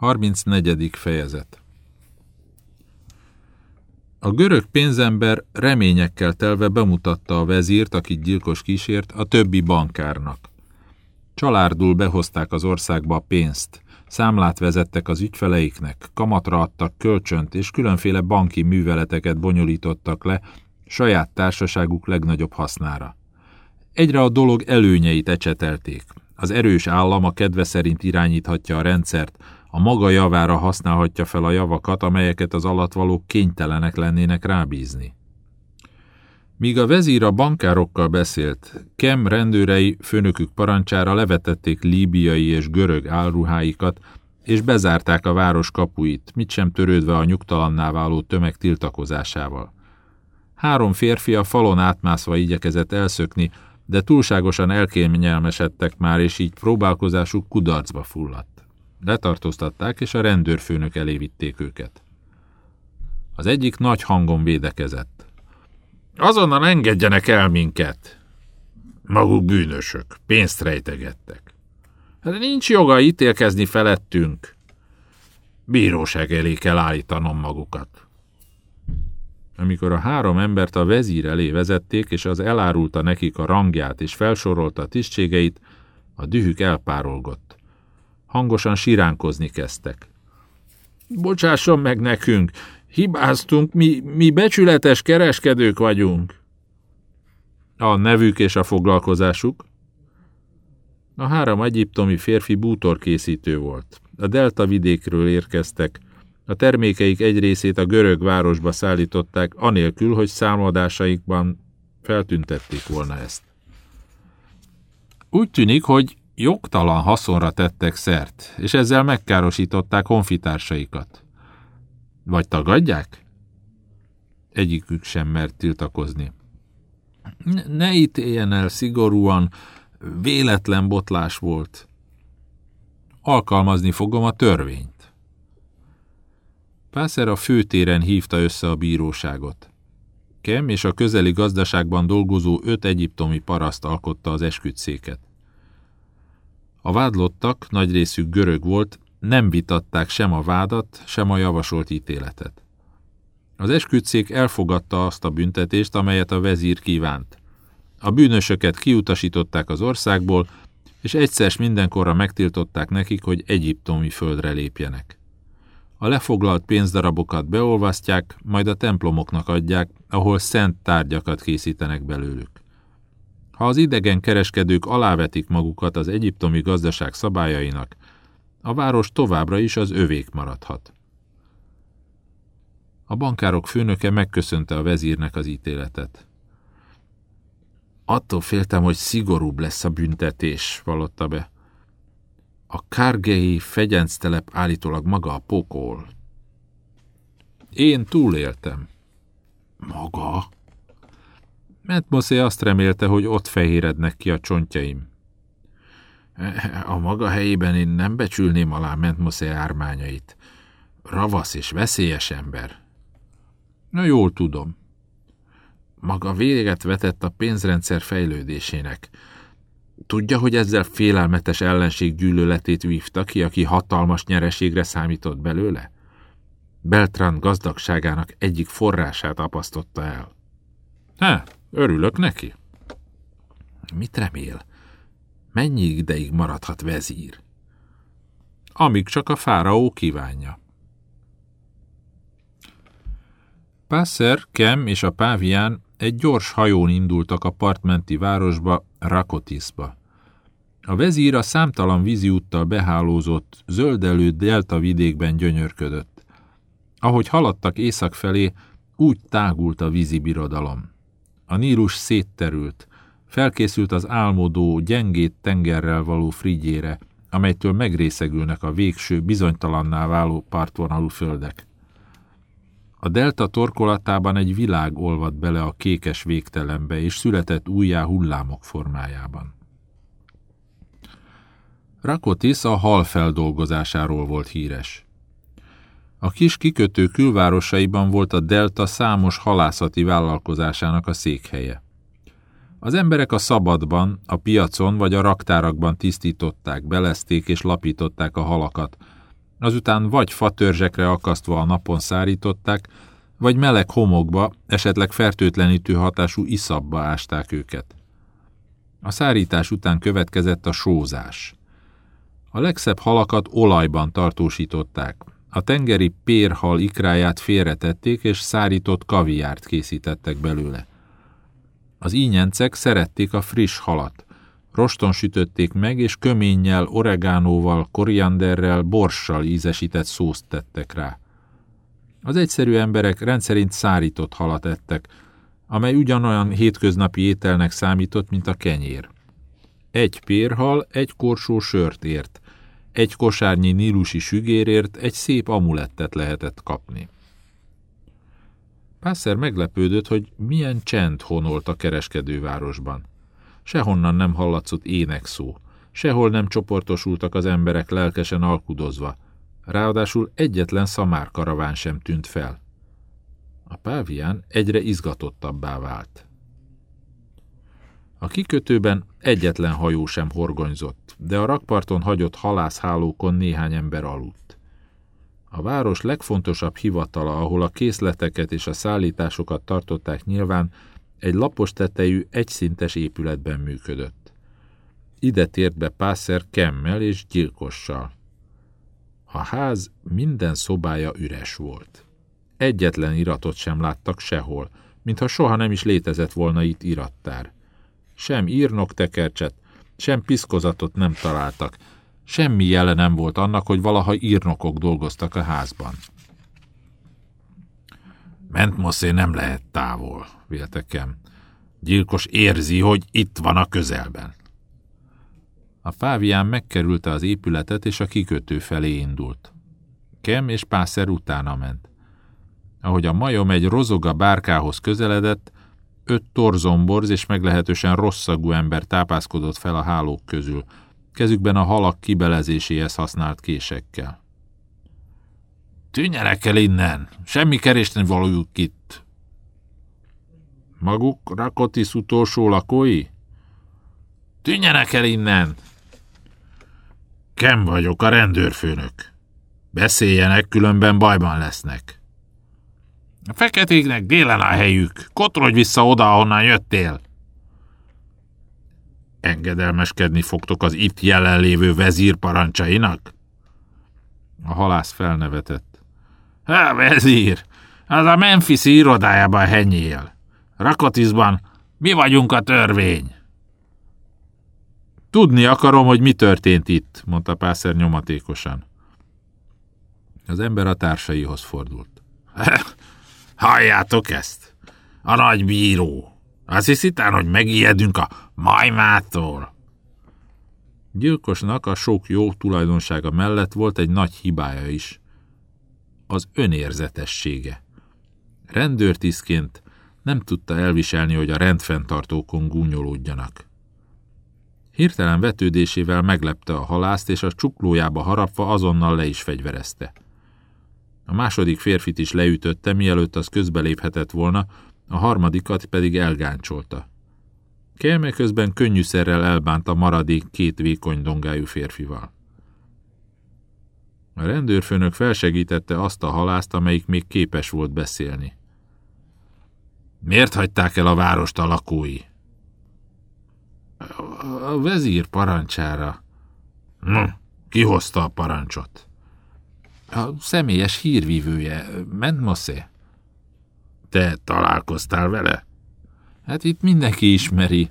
34. fejezet A görög pénzember reményekkel telve bemutatta a vezírt, akit gyilkos kísért, a többi bankárnak. Csalárdul behozták az országba a pénzt, számlát vezettek az ügyfeleiknek, kamatra adtak kölcsönt, és különféle banki műveleteket bonyolítottak le saját társaságuk legnagyobb hasznára. Egyre a dolog előnyeit ecsetelték. Az erős állam a kedve szerint irányíthatja a rendszert, a maga javára használhatja fel a javakat, amelyeket az alatvalók kénytelenek lennének rábízni. Míg a vezír a bankárokkal beszélt, Kem rendőrei főnökük parancsára levetették líbiai és görög álruháikat, és bezárták a város kapuit, mit sem törődve a nyugtalanná váló tömeg tiltakozásával. Három férfi a falon átmászva igyekezett elszökni, de túlságosan elkényelmesedtek már, és így próbálkozásuk kudarcba fulladt. Letartóztatták, és a rendőrfőnök elé vitték őket. Az egyik nagy hangon védekezett. Azonnal engedjenek el minket! Maguk bűnösök, pénzt rejtegettek. Hát nincs joga ítélkezni felettünk. Bíróság elé kell állítanom magukat. Amikor a három embert a vezír elé vezették, és az elárulta nekik a rangját, és felsorolta a tisztségeit, a dühük elpárolgott. Hangosan siránkozni kezdtek. Bocsásson meg nekünk, hibáztunk, mi, mi becsületes kereskedők vagyunk. A nevük és a foglalkozásuk? A három egyiptomi férfi bútorkészítő volt. A delta vidékről érkeztek, a termékeik egy részét a görög városba szállították, anélkül, hogy számadásaikban feltüntették volna ezt. Úgy tűnik, hogy jogtalan haszonra tettek szert, és ezzel megkárosították honfitársaikat. Vagy tagadják? Egyikük sem mert tiltakozni. Ne ítéljen el szigorúan, véletlen botlás volt. Alkalmazni fogom a törvényt. Pászer a főtéren hívta össze a bíróságot. Kem és a közeli gazdaságban dolgozó öt egyiptomi paraszt alkotta az esküdszéket. A vádlottak, nagy részük görög volt, nem vitatták sem a vádat, sem a javasolt ítéletet. Az esküdszék elfogadta azt a büntetést, amelyet a vezír kívánt. A bűnösöket kiutasították az országból, és egyszer mindenkorra megtiltották nekik, hogy egyiptomi földre lépjenek. A lefoglalt pénzdarabokat beolvasztják, majd a templomoknak adják, ahol szent tárgyakat készítenek belőlük. Ha az idegen kereskedők alávetik magukat az egyiptomi gazdaság szabályainak, a város továbbra is az övék maradhat. A bankárok főnöke megköszönte a vezírnek az ítéletet. Attól féltem, hogy szigorúbb lesz a büntetés, vallotta be. A kárgei fegyenctelep állítólag maga a pokol. Én túléltem. Maga? Metmoszé azt remélte, hogy ott fehérednek ki a csontjaim. A maga helyében én nem becsülném alá Mentmoszé ármányait. Ravasz és veszélyes ember. Na jól tudom. Maga véget vetett a pénzrendszer fejlődésének. Tudja, hogy ezzel félelmetes ellenség gyűlöletét vívta ki, aki hatalmas nyereségre számított belőle? Beltran gazdagságának egyik forrását apasztotta el. Hát, örülök neki. Mit remél? Mennyi ideig maradhat vezír? Amíg csak a fáraó kívánja. Pászer, Kem és a pávián egy gyors hajón indultak a partmenti városba, Rakotiszba. A vezír a számtalan víziúttal behálózott, zöldelő delta vidékben gyönyörködött. Ahogy haladtak észak felé, úgy tágult a vízi birodalom. A Nílus szétterült, felkészült az álmodó, gyengét tengerrel való frigyére, amelytől megrészegülnek a végső, bizonytalanná váló partvonalú földek. A delta torkolatában egy világ olvad bele a kékes végtelenbe, és született újjá hullámok formájában. Rakotis a hal feldolgozásáról volt híres. A kis kikötő külvárosaiban volt a delta számos halászati vállalkozásának a székhelye. Az emberek a szabadban, a piacon vagy a raktárakban tisztították, belezték és lapították a halakat, azután vagy fatörzsekre akasztva a napon szárították, vagy meleg homokba, esetleg fertőtlenítő hatású iszabba ásták őket. A szárítás után következett a sózás. A legszebb halakat olajban tartósították. A tengeri pérhal ikráját félretették, és szárított kaviárt készítettek belőle. Az ínyencek szerették a friss halat. Roston sütötték meg, és köménnyel, oregánóval, korianderrel, borssal ízesített szószt tettek rá. Az egyszerű emberek rendszerint szárított halat ettek, amely ugyanolyan hétköznapi ételnek számított, mint a kenyér. Egy pérhal egy korsó sört ért, egy kosárnyi nílusi sügérért egy szép amulettet lehetett kapni. Pászer meglepődött, hogy milyen csend honolt a kereskedővárosban. Sehonnan nem hallatszott énekszó, sehol nem csoportosultak az emberek lelkesen alkudozva, ráadásul egyetlen szamár karaván sem tűnt fel. A pávián egyre izgatottabbá vált. A kikötőben egyetlen hajó sem horgonyzott, de a rakparton hagyott halászhálókon néhány ember aludt. A város legfontosabb hivatala, ahol a készleteket és a szállításokat tartották nyilván, egy lapos tetejű, egyszintes épületben működött. Ide tért be Pászer kemmel és gyilkossal. A ház minden szobája üres volt. Egyetlen iratot sem láttak sehol, mintha soha nem is létezett volna itt irattár. Sem írnok tekercset, sem piszkozatot nem találtak, semmi jele nem volt annak, hogy valaha írnokok dolgoztak a házban. Mentmoszé nem lehet távol, véltekem. Gyilkos érzi, hogy itt van a közelben. A fávián megkerülte az épületet, és a kikötő felé indult. Kem és Pászer utána ment. Ahogy a majom egy rozoga bárkához közeledett, öt torzomborz és meglehetősen rosszagú ember tápászkodott fel a hálók közül, kezükben a halak kibelezéséhez használt késekkel. Tűnjenek el innen! Semmi kerésni valójuk itt! Maguk Rakotis utolsó lakói? Tűnjenek el innen! Kem vagyok, a rendőrfőnök. Beszéljenek, különben bajban lesznek. A feketéknek délen a helyük. Kotrodj vissza oda, ahonnan jöttél. Engedelmeskedni fogtok az itt jelenlévő vezír parancsainak? A halász felnevetett. Há, vezír! Az a Memphis irodájában henyél. Rakotisban mi vagyunk a törvény. Tudni akarom, hogy mi történt itt, mondta Pászer nyomatékosan. Az ember a társaihoz fordult. Halljátok ezt? A nagy bíró. Azt hiszitán, hogy megijedünk a majmától? Gyilkosnak a sok jó tulajdonsága mellett volt egy nagy hibája is. Az önérzetessége. Rendőrtisztként nem tudta elviselni, hogy a rendfenntartókon gúnyolódjanak. Hirtelen vetődésével meglepte a halászt, és a csuklójába harapva azonnal le is fegyverezte. A második férfit is leütötte, mielőtt az közbeléphetett volna, a harmadikat pedig elgáncsolta. Kelme közben könnyűszerrel elbánt a maradék két vékony dongájú férfival. A rendőrfőnök felsegítette azt a halászt, amelyik még képes volt beszélni. Miért hagyták el a várost a lakói? A vezír parancsára. No, ki hozta a parancsot? A személyes hírvívője, Mentmoszé. Te találkoztál vele? Hát itt mindenki ismeri.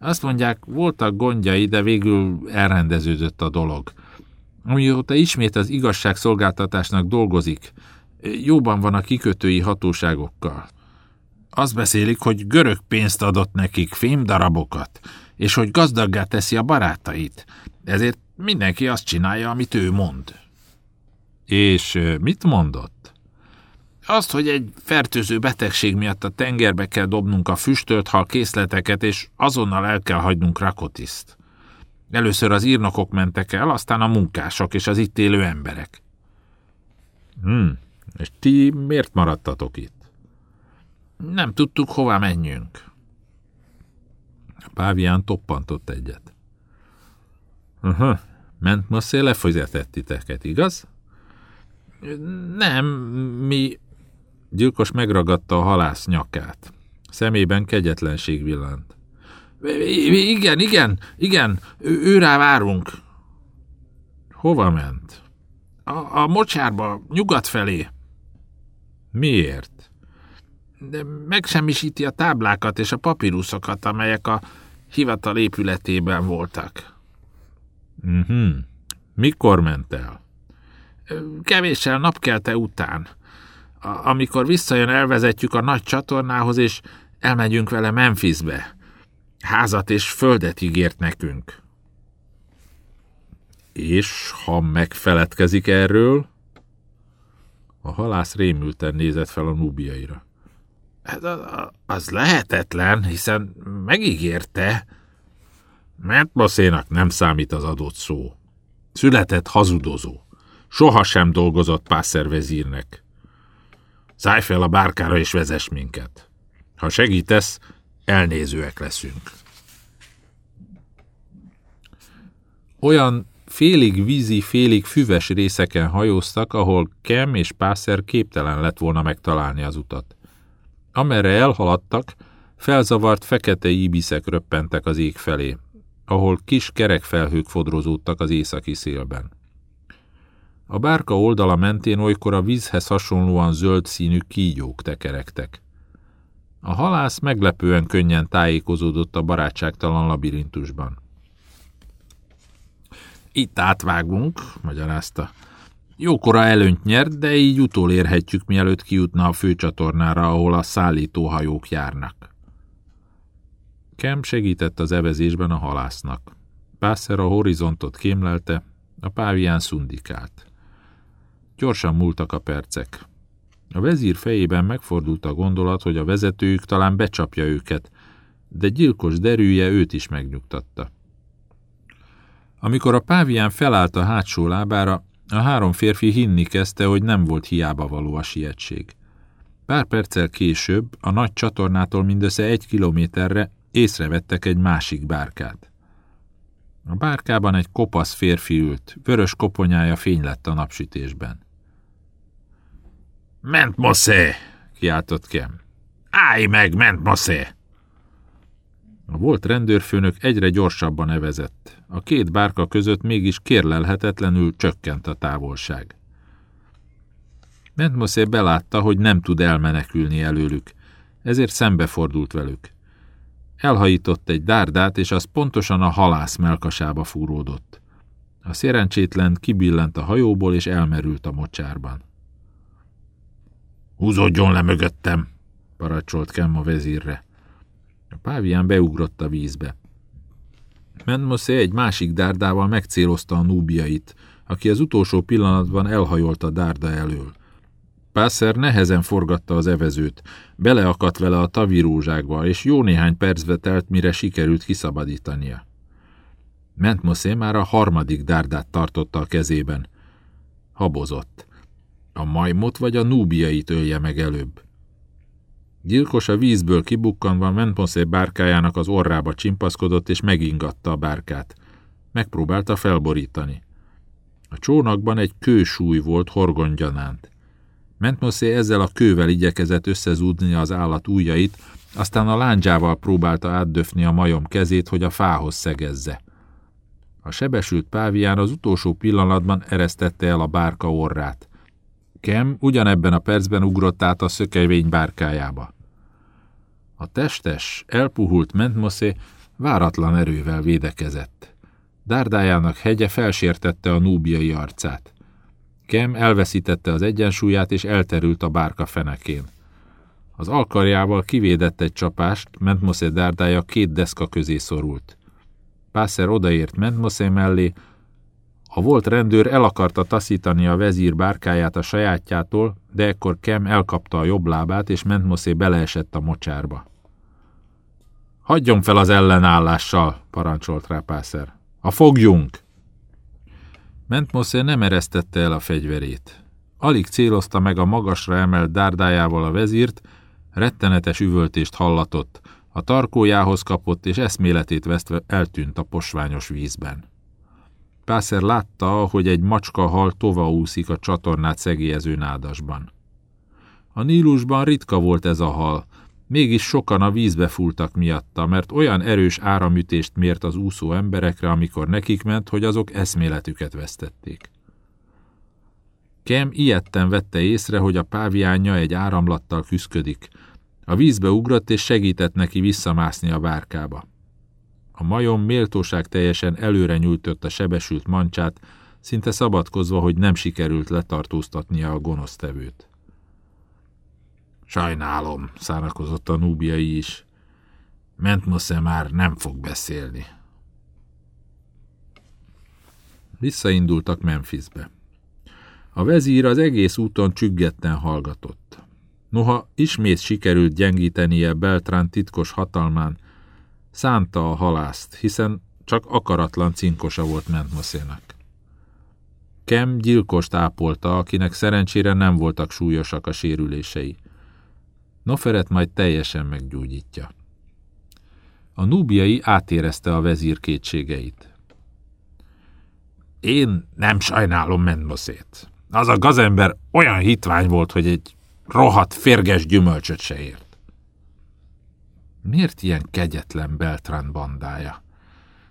Azt mondják, voltak gondjai, de végül elrendeződött a dolog. Amióta ismét az igazságszolgáltatásnak dolgozik, jóban van a kikötői hatóságokkal. Azt beszélik, hogy görög pénzt adott nekik, fémdarabokat, és hogy gazdaggá teszi a barátait. Ezért mindenki azt csinálja, amit ő mond. És mit mondott? Azt, hogy egy fertőző betegség miatt a tengerbe kell dobnunk a füstölt hal készleteket, és azonnal el kell hagynunk Rakotiszt. Először az írnokok mentek el, aztán a munkások és az itt élő emberek. Hmm, és ti miért maradtatok itt? Nem tudtuk, hova menjünk. A pávián toppantott egyet. Aha, ment ma lefizetett titeket, igaz? Nem, mi... Gyilkos megragadta a halász nyakát. Szemében kegyetlenség villant. Igen, igen, igen, őrá várunk. Hova ment? A, a mocsárba, nyugat felé. Miért? De megsemmisíti a táblákat és a papíruszokat, amelyek a hivatal épületében voltak. Mhm. Mikor ment el? Kevéssel napkelte után. Amikor visszajön, elvezetjük a nagy csatornához, és elmegyünk vele Memphisbe. Házat és földet ígért nekünk. És ha megfeledkezik erről? A halász rémülten nézett fel a núbiaira. Hát az lehetetlen, hiszen megígérte. Mentmoszénak nem számít az adott szó. Született hazudozó. Soha sem dolgozott pászervezírnek. Szállj fel a bárkára és vezess minket. Ha segítesz, elnézőek leszünk. Olyan félig vízi, félig füves részeken hajóztak, ahol Kem és Pászer képtelen lett volna megtalálni az utat. Amerre elhaladtak, felzavart fekete íbiszek röppentek az ég felé, ahol kis kerekfelhők fodrozódtak az északi szélben. A bárka oldala mentén olykor a vízhez hasonlóan zöld színű kígyók tekerektek. A halász meglepően könnyen tájékozódott a barátságtalan labirintusban. Itt átvágunk, magyarázta. Jókora előnyt nyert, de így utolérhetjük, mielőtt kijutna a főcsatornára, ahol a szállítóhajók járnak. Kem segített az evezésben a halásznak. Pászer a horizontot kémlelte, a pávián szundikált. Gyorsan múltak a percek. A vezír fejében megfordult a gondolat, hogy a vezetőjük talán becsapja őket, de gyilkos derűje őt is megnyugtatta. Amikor a pávián felállt a hátsó lábára, a három férfi hinni kezdte, hogy nem volt hiába való a sietség. Pár perccel később, a nagy csatornától mindössze egy kilométerre észrevettek egy másik bárkát. A bárkában egy kopasz férfi ült, vörös koponyája fény lett a napsütésben. Ment moszé! kiáltott Kem. Állj meg, ment moszé! A volt rendőrfőnök egyre gyorsabban evezett. A két bárka között mégis kérlelhetetlenül csökkent a távolság. Mentmoszé belátta, hogy nem tud elmenekülni előlük, ezért szembefordult velük. Elhajított egy dárdát, és az pontosan a halász melkasába fúródott. A szerencsétlen kibillent a hajóból, és elmerült a mocsárban. Húzódjon le mögöttem, parancsolt Kem a vezírre. A pávián beugrott a vízbe. Menmoszé egy másik dárdával megcélozta a núbiait, aki az utolsó pillanatban elhajolt a dárda elől. Pászer nehezen forgatta az evezőt, beleakadt vele a tavirózsákba, és jó néhány percbe telt, mire sikerült kiszabadítania. Mentmoszé már a harmadik dárdát tartotta a kezében. Habozott. A majmot vagy a núbiait ölje meg előbb. Gyilkos a vízből kibukkanva Mentmoszé bárkájának az orrába csimpaszkodott és megingatta a bárkát. Megpróbálta felborítani. A csónakban egy kősúly volt horgongyanánt. Mentmoszé ezzel a kővel igyekezett összezúdni az állat ujjait, aztán a láncsával próbálta átdöfni a majom kezét, hogy a fához szegezze. A sebesült pávián az utolsó pillanatban eresztette el a bárka orrát. Kem ugyanebben a percben ugrott át a szökevény bárkájába. A testes, elpuhult Mentmoszé váratlan erővel védekezett. Dárdájának hegye felsértette a núbiai arcát. Kem elveszítette az egyensúlyát és elterült a bárka fenekén. Az alkarjával kivédett egy csapást, Mentmoszé dárdája két deszka közé szorult. Pászer odaért Mentmoszé mellé, a volt rendőr el akarta taszítani a vezír bárkáját a sajátjától, de ekkor Kem elkapta a jobb lábát, és Mentmoszé beleesett a mocsárba. Hagyjon fel az ellenállással, parancsolt rá Pászer. A fogjunk! Mentmoszé nem eresztette el a fegyverét. Alig célozta meg a magasra emelt dárdájával a vezírt, rettenetes üvöltést hallatott, a tarkójához kapott és eszméletét vesztve eltűnt a posványos vízben. Pászer látta, hogy egy macska hal tova úszik a csatornát szegélyező nádasban. A Nílusban ritka volt ez a hal, mégis sokan a vízbe fultak miatta, mert olyan erős áramütést mért az úszó emberekre, amikor nekik ment, hogy azok eszméletüket vesztették. Kem ilyetten vette észre, hogy a páviánja egy áramlattal küszködik. A vízbe ugrott és segített neki visszamászni a várkába. A majom méltóság teljesen előre nyújtott a sebesült mancsát, szinte szabadkozva, hogy nem sikerült letartóztatnia a gonosztevőt. Sajnálom, szárakozott a núbiai is. Mentmosze már nem fog beszélni. Visszaindultak Memphisbe. A vezír az egész úton csüggetten hallgatott. Noha ismét sikerült gyengítenie Beltrán titkos hatalmán, szánta a halászt, hiszen csak akaratlan cinkosa volt Mentmoszének. Kem gyilkost ápolta, akinek szerencsére nem voltak súlyosak a sérülései. Noferet majd teljesen meggyógyítja. A núbiai átérezte a vezír kétségeit. Én nem sajnálom Menmoszét. Az a gazember olyan hitvány volt, hogy egy rohadt férges gyümölcsöt se ért. Miért ilyen kegyetlen Beltrán bandája?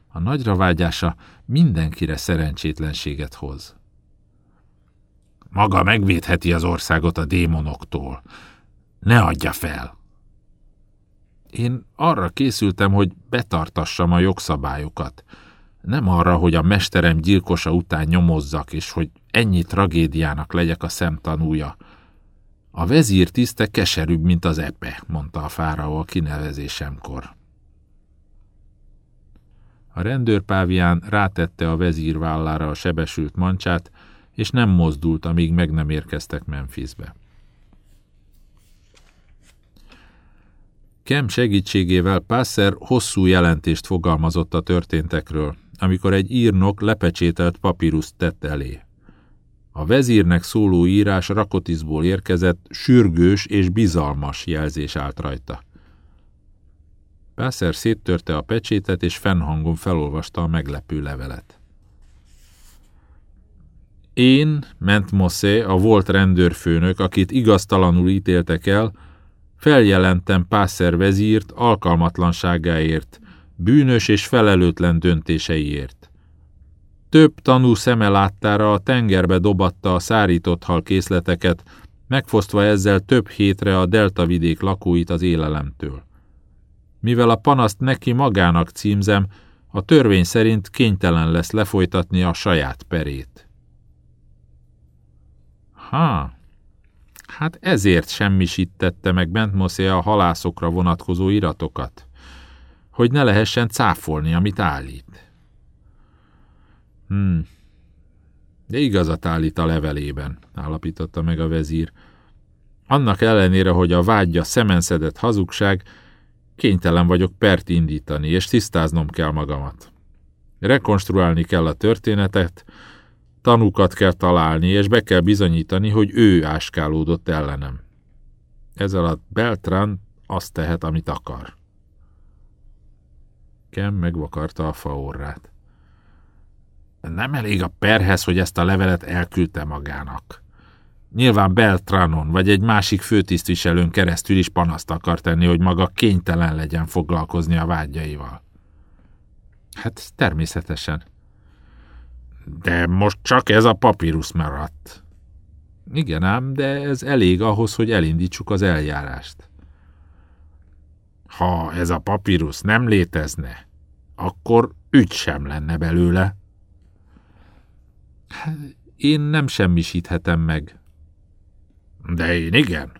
A nagyra vágyása mindenkire szerencsétlenséget hoz. Maga megvédheti az országot a démonoktól. Ne adja fel! Én arra készültem, hogy betartassam a jogszabályokat. Nem arra, hogy a mesterem gyilkosa után nyomozzak, és hogy ennyi tragédiának legyek a szemtanúja. A vezír tiszte keserűbb, mint az epe, mondta a fáraó a kinevezésemkor. A rendőrpávián rátette a vezír vállára a sebesült mancsát, és nem mozdult, amíg meg nem érkeztek Memphisbe. Kem segítségével Passer hosszú jelentést fogalmazott a történtekről, amikor egy írnok lepecsételt papíruszt tett elé. A vezírnek szóló írás Rakotiszból érkezett, sürgős és bizalmas jelzés állt rajta. Pászer széttörte a pecsétet, és fennhangon felolvasta a meglepő levelet. Én, Ment Moszé, a volt rendőrfőnök, akit igaztalanul ítéltek el, feljelentem Pászer vezírt alkalmatlanságáért, bűnös és felelőtlen döntéseiért. Több tanú szeme láttára a tengerbe dobatta a szárított hal készleteket, megfosztva ezzel több hétre a deltavidék lakóit az élelemtől. Mivel a panaszt neki magának címzem, a törvény szerint kénytelen lesz lefolytatni a saját perét. Ha, hát ezért semmisítette meg Bentmoszé a halászokra vonatkozó iratokat, hogy ne lehessen cáfolni, amit állít. Hmm. De igazat állít a levelében, állapította meg a vezír. Annak ellenére, hogy a vágyja szemenszedett hazugság, kénytelen vagyok pert indítani, és tisztáznom kell magamat. Rekonstruálni kell a történetet, tanúkat kell találni, és be kell bizonyítani, hogy ő áskálódott ellenem. Ez alatt Beltran azt tehet, amit akar. Kem megvakarta a faorrát. Nem elég a perhez, hogy ezt a levelet elküldte magának. Nyilván Beltranon vagy egy másik főtisztviselőn keresztül is panaszt akar tenni, hogy maga kénytelen legyen foglalkozni a vágyaival. Hát természetesen. De most csak ez a papírus maradt. Igen ám, de ez elég ahhoz, hogy elindítsuk az eljárást. Ha ez a papírus nem létezne, akkor ügy sem lenne belőle. Én nem semmisíthetem meg. De én igen.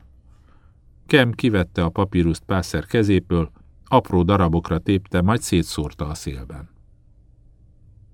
Kem kivette a papíruszt Pászer kezépől, apró darabokra tépte, majd szétszórta a szélben.